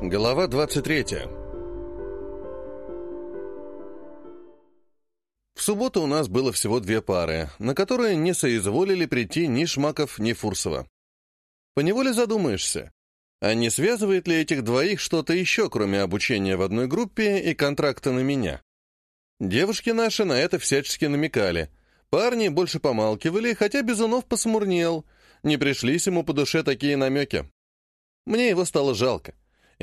Глава 23. В субботу у нас было всего две пары, на которые не соизволили прийти ни Шмаков, ни Фурсова. Поневоле задумаешься, а не связывает ли этих двоих что-то еще, кроме обучения в одной группе и контракта на меня? Девушки наши на это всячески намекали. Парни больше помалкивали, хотя Безунов посмурнел. Не пришлись ему по душе такие намеки. Мне его стало жалко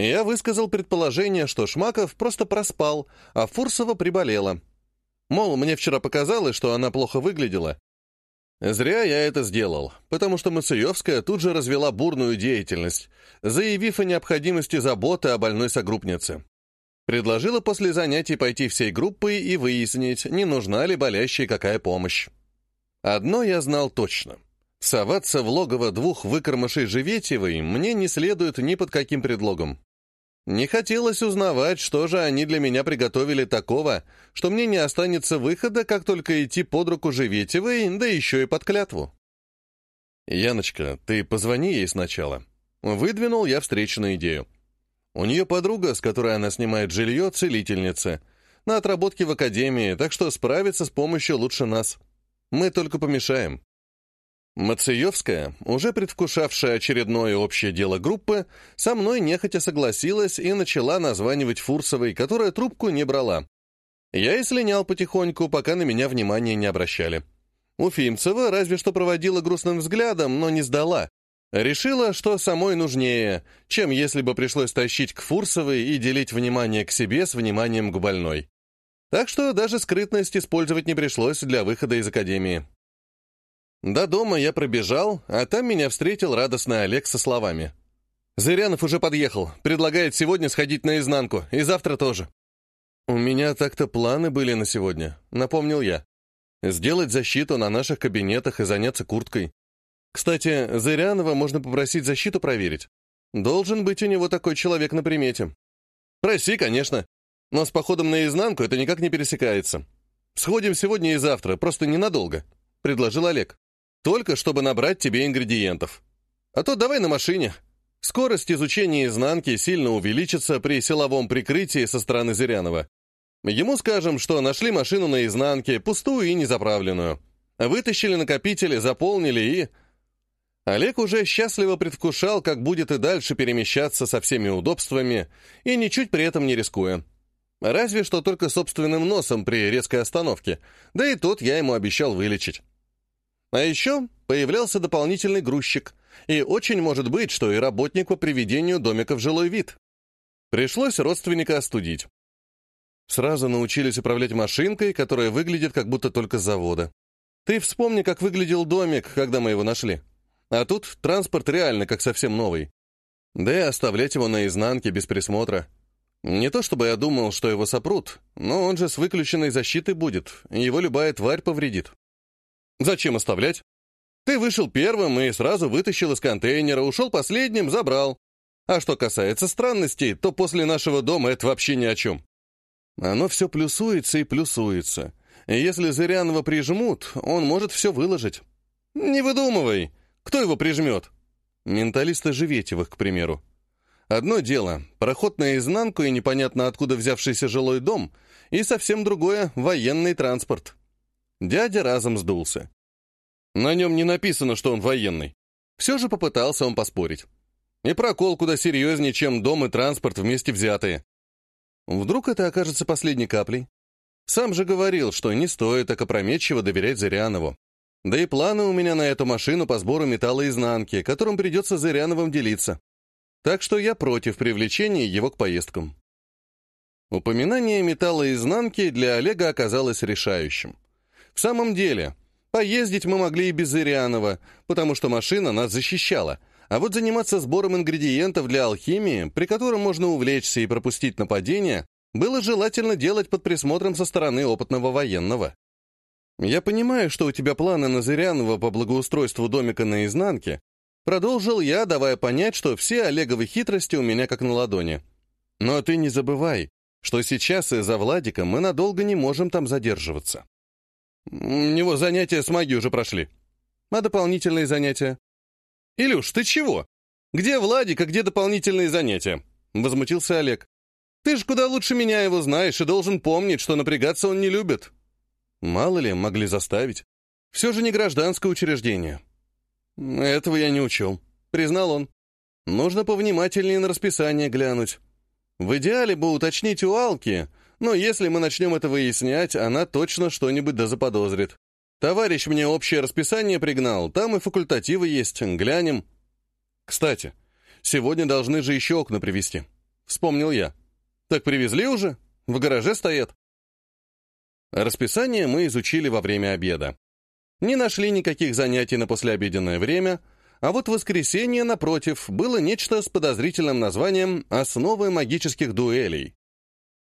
я высказал предположение, что Шмаков просто проспал, а Фурсова приболела. Мол, мне вчера показалось, что она плохо выглядела. Зря я это сделал, потому что Мацеевская тут же развела бурную деятельность, заявив о необходимости заботы о больной согруппнице. Предложила после занятий пойти всей группой и выяснить, не нужна ли болящей какая помощь. Одно я знал точно. Соваться в логово двух выкормышей Живетьевой мне не следует ни под каким предлогом. Не хотелось узнавать, что же они для меня приготовили такого, что мне не останется выхода, как только идти под руку Живетевой, да еще и под клятву. «Яночка, ты позвони ей сначала». Выдвинул я встречную идею. У нее подруга, с которой она снимает жилье, целительница. На отработке в академии, так что справиться с помощью лучше нас. Мы только помешаем. Мациевская, уже предвкушавшая очередное общее дело группы, со мной нехотя согласилась и начала названивать Фурсовой, которая трубку не брала. Я и слинял потихоньку, пока на меня внимания не обращали. Уфимцева разве что проводила грустным взглядом, но не сдала. Решила, что самой нужнее, чем если бы пришлось тащить к Фурсовой и делить внимание к себе с вниманием к больной. Так что даже скрытность использовать не пришлось для выхода из академии. До дома я пробежал, а там меня встретил радостный Олег со словами. «Зырянов уже подъехал, предлагает сегодня сходить наизнанку, и завтра тоже». «У меня так-то планы были на сегодня», — напомнил я. «Сделать защиту на наших кабинетах и заняться курткой. Кстати, Зырянова можно попросить защиту проверить. Должен быть у него такой человек на примете». «Проси, конечно. Но с походом наизнанку это никак не пересекается. Сходим сегодня и завтра, просто ненадолго», — предложил Олег. Только чтобы набрать тебе ингредиентов. А то давай на машине. Скорость изучения изнанки сильно увеличится при силовом прикрытии со стороны Зырянова. Ему скажем, что нашли машину на изнанке, пустую и незаправленную. Вытащили накопители, заполнили и... Олег уже счастливо предвкушал, как будет и дальше перемещаться со всеми удобствами, и ничуть при этом не рискуя. Разве что только собственным носом при резкой остановке, да и тот я ему обещал вылечить. А еще появлялся дополнительный грузчик, и очень может быть, что и работник по приведению домика в жилой вид. Пришлось родственника остудить. Сразу научились управлять машинкой, которая выглядит как будто только с завода. Ты вспомни, как выглядел домик, когда мы его нашли. А тут транспорт реально как совсем новый. Да и оставлять его наизнанке без присмотра. Не то чтобы я думал, что его сопрут, но он же с выключенной защитой будет, его любая тварь повредит. Зачем оставлять? Ты вышел первым и сразу вытащил из контейнера, ушел последним, забрал. А что касается странностей, то после нашего дома это вообще ни о чем. Оно все плюсуется и плюсуется. Если Зырянова прижмут, он может все выложить. Не выдумывай. Кто его прижмет? Менталисты Живетевых, к примеру. Одно дело — проход наизнанку и непонятно откуда взявшийся жилой дом, и совсем другое — военный транспорт. Дядя разом сдулся. На нем не написано, что он военный. Все же попытался он поспорить. И прокол куда серьезнее, чем дом и транспорт вместе взятые. Вдруг это окажется последней каплей? Сам же говорил, что не стоит так опрометчиво доверять Зырянову. Да и планы у меня на эту машину по сбору металла изнанки, которым придется Зыряновым делиться. Так что я против привлечения его к поездкам. Упоминание металла изнанки для Олега оказалось решающим. В самом деле, поездить мы могли и без Зырянова, потому что машина нас защищала, а вот заниматься сбором ингредиентов для алхимии, при котором можно увлечься и пропустить нападение, было желательно делать под присмотром со стороны опытного военного. «Я понимаю, что у тебя планы на Зырянова по благоустройству домика наизнанке», продолжил я, давая понять, что все Олеговы хитрости у меня как на ладони. «Но ты не забывай, что сейчас из-за Владика мы надолго не можем там задерживаться». У него занятия с магией уже прошли. А дополнительные занятия? Илюш, ты чего? Где Владик, а где дополнительные занятия? возмутился Олег. «Ты ж куда лучше меня его знаешь и должен помнить, что напрягаться он не любит». Мало ли, могли заставить. Все же не гражданское учреждение. Этого я не учел, признал он. Нужно повнимательнее на расписание глянуть. В идеале бы уточнить у Алки, но если мы начнем это выяснять, она точно что-нибудь да заподозрит. Товарищ мне общее расписание пригнал, там и факультативы есть, глянем. Кстати, сегодня должны же еще окна привезти. Вспомнил я. Так привезли уже? В гараже стоят. Расписание мы изучили во время обеда. Не нашли никаких занятий на послеобеденное время, а вот воскресенье, напротив, было нечто с подозрительным названием «Основы магических дуэлей».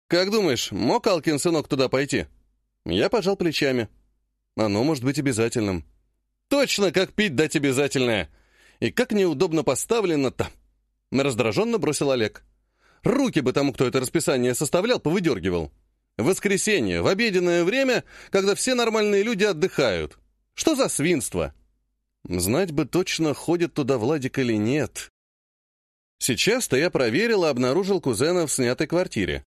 «Как думаешь, мог Алкин сынок туда пойти?» Я пожал плечами. «Оно может быть обязательным». «Точно, как пить дать обязательное! И как неудобно поставлено-то!» Раздраженно бросил Олег. «Руки бы тому, кто это расписание составлял, повыдергивал. В воскресенье, в обеденное время, когда все нормальные люди отдыхают. Что за свинство? Знать бы точно, ходит туда Владик или нет. Сейчас-то я проверил и обнаружил кузена в снятой квартире.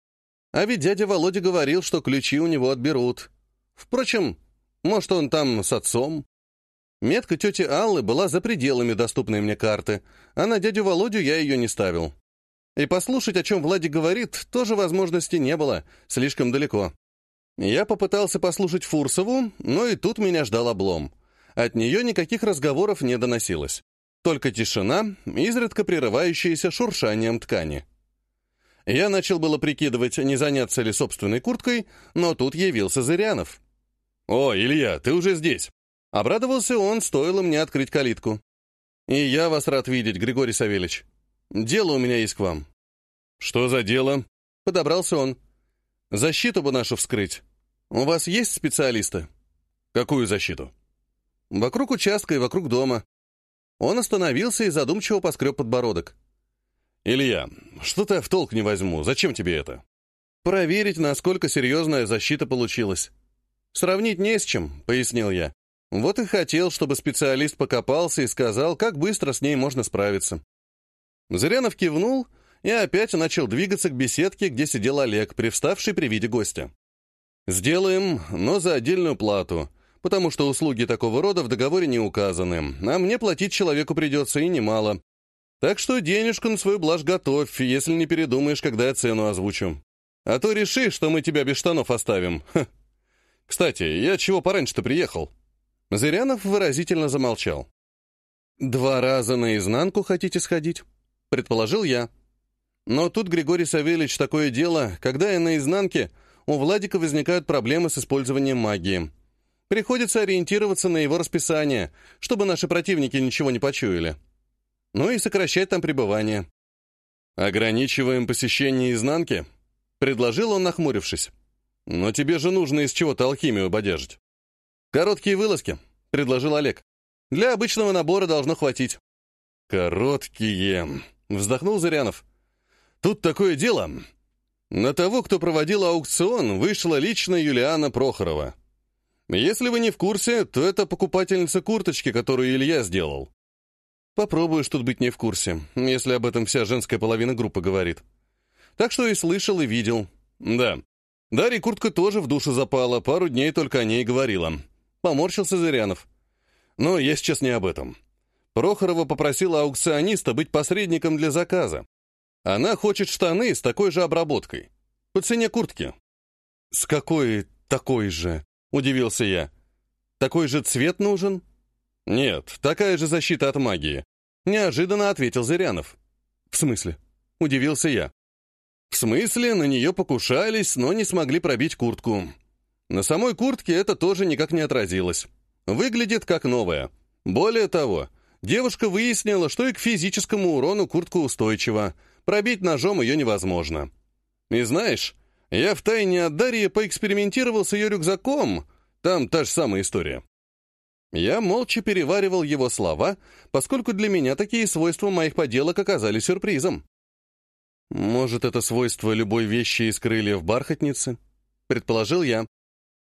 А ведь дядя Володя говорил, что ключи у него отберут. Впрочем, может, он там с отцом? Метка тети Аллы была за пределами доступной мне карты, а на дядю Володю я ее не ставил. И послушать, о чем Владик говорит, тоже возможности не было, слишком далеко. Я попытался послушать Фурсову, но и тут меня ждал облом. От нее никаких разговоров не доносилось. Только тишина, изредка прерывающаяся шуршанием ткани. Я начал было прикидывать, не заняться ли собственной курткой, но тут явился Зырянов. «О, Илья, ты уже здесь!» Обрадовался он, стоило мне открыть калитку. «И я вас рад видеть, Григорий Савельевич. Дело у меня есть к вам». «Что за дело?» Подобрался он. «Защиту бы нашу вскрыть. У вас есть специалисты?» «Какую защиту?» «Вокруг участка и вокруг дома». Он остановился и задумчиво поскреб подбородок. «Илья, что-то я в толк не возьму. Зачем тебе это?» «Проверить, насколько серьезная защита получилась». «Сравнить не с чем», — пояснил я. «Вот и хотел, чтобы специалист покопался и сказал, как быстро с ней можно справиться». Зырянов кивнул и опять начал двигаться к беседке, где сидел Олег, привставший при виде гостя. «Сделаем, но за отдельную плату, потому что услуги такого рода в договоре не указаны, а мне платить человеку придется и немало. Так что денежку на свою блажь готовь, если не передумаешь, когда я цену озвучу. А то реши, что мы тебя без штанов оставим. Ха. Кстати, я чего пораньше-то приехал?» Зырянов выразительно замолчал. «Два раза наизнанку хотите сходить?» — предположил я. Но тут, Григорий Савельевич, такое дело, когда я наизнанке, у Владика возникают проблемы с использованием магии. Приходится ориентироваться на его расписание, чтобы наши противники ничего не почуяли. Ну и сокращать там пребывание. «Ограничиваем посещение изнанки?» — предложил он, нахмурившись. «Но тебе же нужно из чего-то алхимию бодяжить». «Короткие вылазки», — предложил Олег. «Для обычного набора должно хватить». «Короткие», — вздохнул Зырянов. «Тут такое дело. На того, кто проводил аукцион, вышла лично Юлиана Прохорова. Если вы не в курсе, то это покупательница курточки, которую Илья сделал. Попробуешь тут быть не в курсе, если об этом вся женская половина группы говорит. Так что и слышал, и видел. Да. Дарья куртка тоже в душу запала, пару дней только о ней говорила. Поморщился Зырянов. Но я сейчас не об этом. Прохорова попросила аукциониста быть посредником для заказа. Она хочет штаны с такой же обработкой. По цене куртки. «С какой такой же?» — удивился я. «Такой же цвет нужен?» «Нет, такая же защита от магии», — неожиданно ответил Зырянов. «В смысле?» — удивился я. «В смысле, на нее покушались, но не смогли пробить куртку. На самой куртке это тоже никак не отразилось. Выглядит как новая. Более того, девушка выяснила, что и к физическому урону куртка устойчива, Пробить ножом ее невозможно. И знаешь, я втайне от Дарьи поэкспериментировал с ее рюкзаком. Там та же самая история. Я молча переваривал его слова, поскольку для меня такие свойства моих поделок оказались сюрпризом. «Может, это свойство любой вещи из крыльев бархатницы?» — предположил я.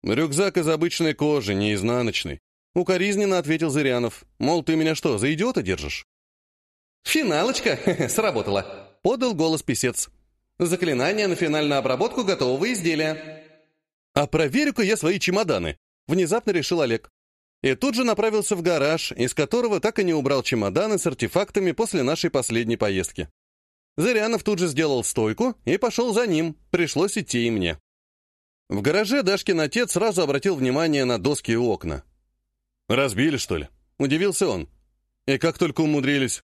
«Рюкзак из обычной кожи, не изнаночный». Укоризненно ответил Зырянов. «Мол, ты меня что, за идиота держишь?» «Финалочка! Сработала!» — подал голос писец. «Заклинание на финальную обработку готового изделия». «А проверю-ка я свои чемоданы», — внезапно решил Олег. И тут же направился в гараж, из которого так и не убрал чемоданы с артефактами после нашей последней поездки. Зырянов тут же сделал стойку и пошел за ним, пришлось идти и мне. В гараже Дашкин отец сразу обратил внимание на доски и окна. «Разбили, что ли?» — удивился он. «И как только умудрились?»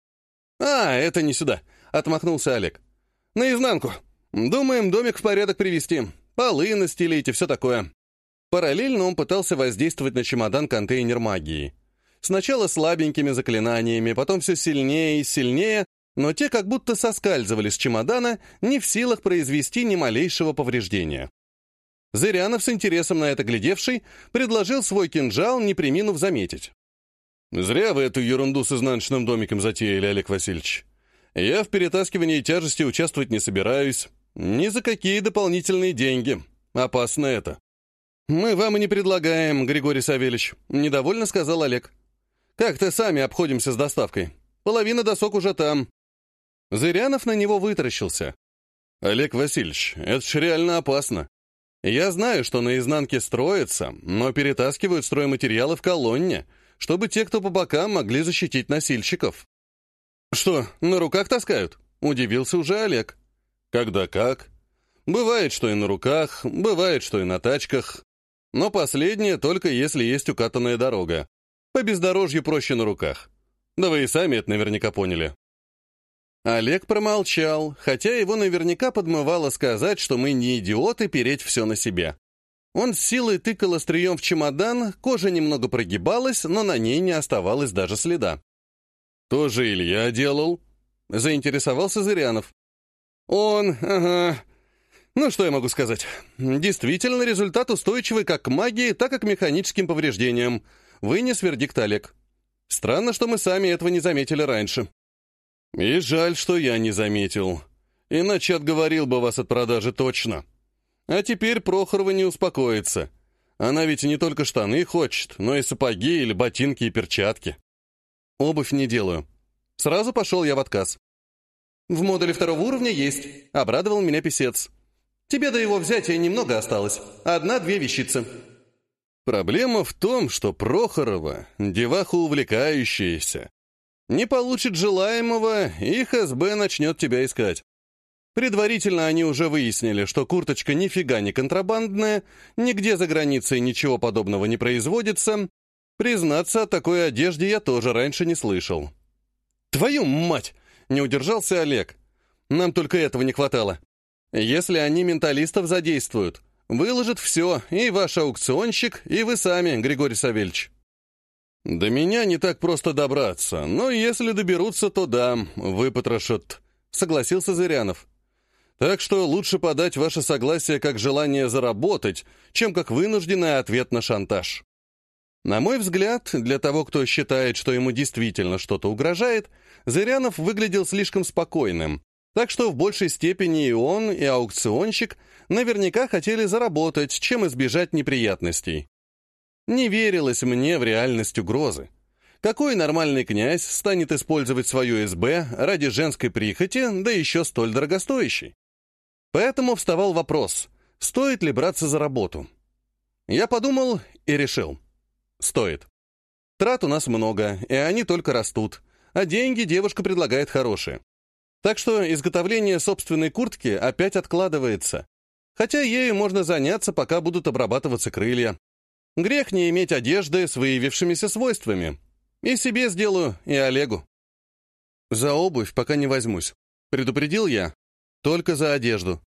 «А, это не сюда», — отмахнулся Олег. «Наизнанку. Думаем домик в порядок привести. Полы настелить и все такое». Параллельно он пытался воздействовать на чемодан-контейнер магии. Сначала слабенькими заклинаниями, потом все сильнее и сильнее, но те как будто соскальзывали с чемодана, не в силах произвести ни малейшего повреждения. Зырянов, с интересом на это глядевший, предложил свой кинжал, не приминув заметить. «Зря вы эту ерунду с изнаночным домиком затеяли, Олег Васильевич. Я в перетаскивании тяжести участвовать не собираюсь. Ни за какие дополнительные деньги. Опасно это». «Мы вам и не предлагаем, Григорий Савельевич», — недовольно сказал Олег. «Как-то сами обходимся с доставкой. Половина досок уже там». Зырянов на него вытаращился. «Олег Васильевич, это ж реально опасно. Я знаю, что на изнанке строятся, но перетаскивают стройматериалы в колонне, чтобы те, кто по бокам, могли защитить носильщиков. «Что, на руках таскают?» — удивился уже Олег. «Когда как. Бывает, что и на руках, бывает, что и на тачках. Но последнее только если есть укатанная дорога. По бездорожью проще на руках. Да вы и сами это наверняка поняли». Олег промолчал, хотя его наверняка подмывало сказать, что мы не идиоты переть все на себя. Он с силой тыкал острием в чемодан, кожа немного прогибалась, но на ней не оставалось даже следа. «Тоже Илья делал?» — заинтересовался Зырянов. «Он, ага. Ну, что я могу сказать? Действительно, результат устойчивый как к магии, так и к механическим повреждениям. Вынес вердикт Олег. Странно, что мы сами этого не заметили раньше». «И жаль, что я не заметил. Иначе отговорил бы вас от продажи точно. А теперь Прохорова не успокоится. Она ведь не только штаны хочет, но и сапоги или ботинки и перчатки. Обувь не делаю. Сразу пошел я в отказ. В модуле второго уровня есть. Обрадовал меня писец. Тебе до его взятия немного осталось. Одна-две вещицы. Проблема в том, что Прохорова — деваха увлекающаяся, не получит желаемого, их СБ начнет тебя искать. Предварительно они уже выяснили, что курточка нифига не контрабандная, нигде за границей ничего подобного не производится. Признаться, о такой одежде я тоже раньше не слышал. «Твою мать!» — не удержался Олег. «Нам только этого не хватало. Если они менталистов задействуют, выложат все, и ваш аукционщик, и вы сами, Григорий Савельевич». «До меня не так просто добраться, но если доберутся, то да, выпотрошат», — согласился Зырянов. «Так что лучше подать ваше согласие как желание заработать, чем как вынужденный ответ на шантаж». На мой взгляд, для того, кто считает, что ему действительно что-то угрожает, Зырянов выглядел слишком спокойным, так что в большей степени и он, и аукционщик наверняка хотели заработать, чем избежать неприятностей. Не верилось мне в реальность угрозы. Какой нормальный князь станет использовать свою СБ ради женской прихоти, да еще столь дорогостоящей? Поэтому вставал вопрос, стоит ли браться за работу. Я подумал и решил. Стоит. Трат у нас много, и они только растут, а деньги девушка предлагает хорошие. Так что изготовление собственной куртки опять откладывается. Хотя ею можно заняться, пока будут обрабатываться крылья. Грех не иметь одежды с выявившимися свойствами. И себе сделаю, и Олегу. За обувь пока не возьмусь. Предупредил я. Только за одежду.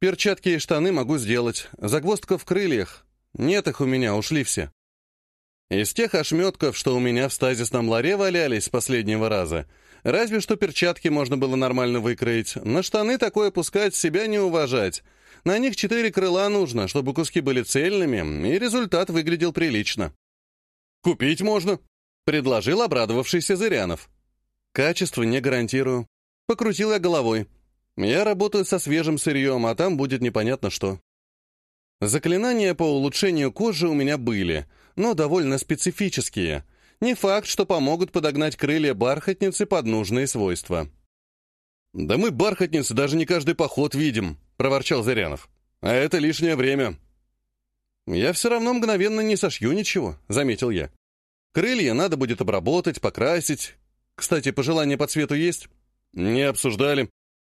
Перчатки и штаны могу сделать. Загвоздка в крыльях. Нет их у меня, ушли все. Из тех ошметков, что у меня в стазисном ларе валялись с последнего раза, разве что перчатки можно было нормально выкроить. На штаны такое пускать, себя не уважать — на них четыре крыла нужно, чтобы куски были цельными, и результат выглядел прилично. «Купить можно», — предложил обрадовавшийся Зырянов. «Качество не гарантирую». Покрутил я головой. «Я работаю со свежим сырьем, а там будет непонятно что». Заклинания по улучшению кожи у меня были, но довольно специфические. Не факт, что помогут подогнать крылья бархатницы под нужные свойства. «Да мы, бархатницы, даже не каждый поход видим», — проворчал Зырянов. «А это лишнее время». «Я все равно мгновенно не сошью ничего», — заметил я. «Крылья надо будет обработать, покрасить. Кстати, пожелания по цвету есть?» «Не обсуждали.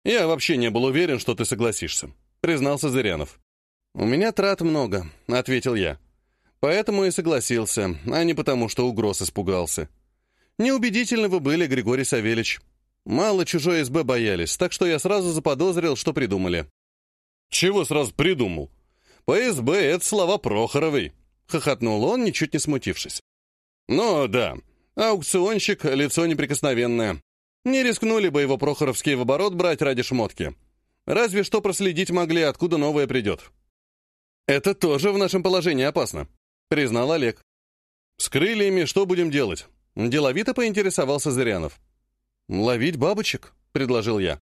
Я вообще не был уверен, что ты согласишься», — признался Зырянов. «У меня трат много», — ответил я. «Поэтому и согласился, а не потому, что угроз испугался. Неубедительны вы были, Григорий Савельич. Мало чужой СБ боялись, так что я сразу заподозрил, что придумали». «Чего сразу придумал?» «По СБ это слова Прохоровой», — хохотнул он, ничуть не смутившись. «Ну да, аукционщик — лицо неприкосновенное. Не рискнули бы его Прохоровские в оборот брать ради шмотки. Разве что проследить могли, откуда новое придет». «Это тоже в нашем положении опасно», — признал Олег. «С крыльями что будем делать?» — деловито поинтересовался Зырянов. «Ловить бабочек», — предложил я.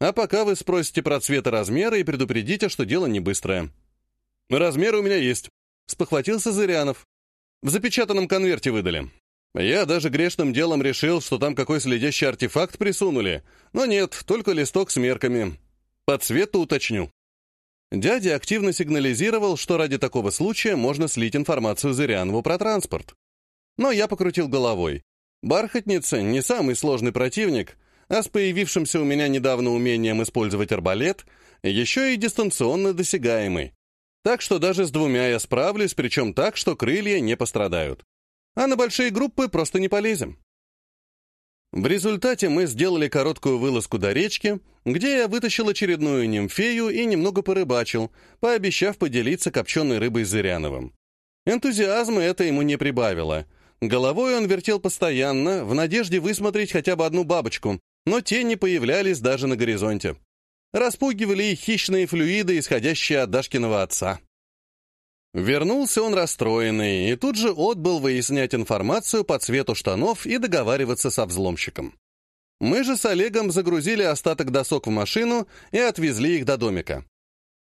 «А пока вы спросите про цвет и размеры и предупредите, что дело не быстрое». «Размеры у меня есть», — спохватился Зырянов. «В запечатанном конверте выдали. Я даже грешным делом решил, что там какой следящий артефакт присунули, но нет, только листок с мерками. По цвету уточню». Дядя активно сигнализировал, что ради такого случая можно слить информацию Зырянову про транспорт. Но я покрутил головой. Бархатница — не самый сложный противник, а с появившимся у меня недавно умением использовать арбалет, еще и дистанционно досягаемый. Так что даже с двумя я справлюсь, причем так, что крылья не пострадают. А на большие группы просто не полезем. В результате мы сделали короткую вылазку до речки, где я вытащил очередную нимфею и немного порыбачил, пообещав поделиться копченой рыбой с Зыряновым. Энтузиазма это ему не прибавило. Головой он вертел постоянно, в надежде высмотреть хотя бы одну бабочку, но те не появлялись даже на горизонте. Распугивали их хищные флюиды, исходящие от Дашкиного отца. Вернулся он расстроенный и тут же отбыл выяснять информацию по цвету штанов и договариваться со взломщиком. Мы же с Олегом загрузили остаток досок в машину и отвезли их до домика.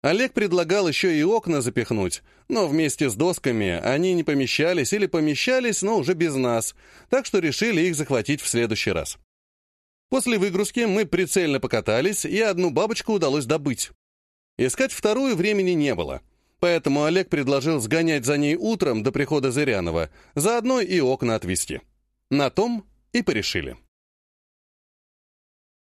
Олег предлагал еще и окна запихнуть, но вместе с досками они не помещались или помещались, но уже без нас, так что решили их захватить в следующий раз. После выгрузки мы прицельно покатались, и одну бабочку удалось добыть. Искать вторую времени не было, поэтому Олег предложил сгонять за ней утром до прихода Зырянова, заодно и окна отвести. На том и порешили.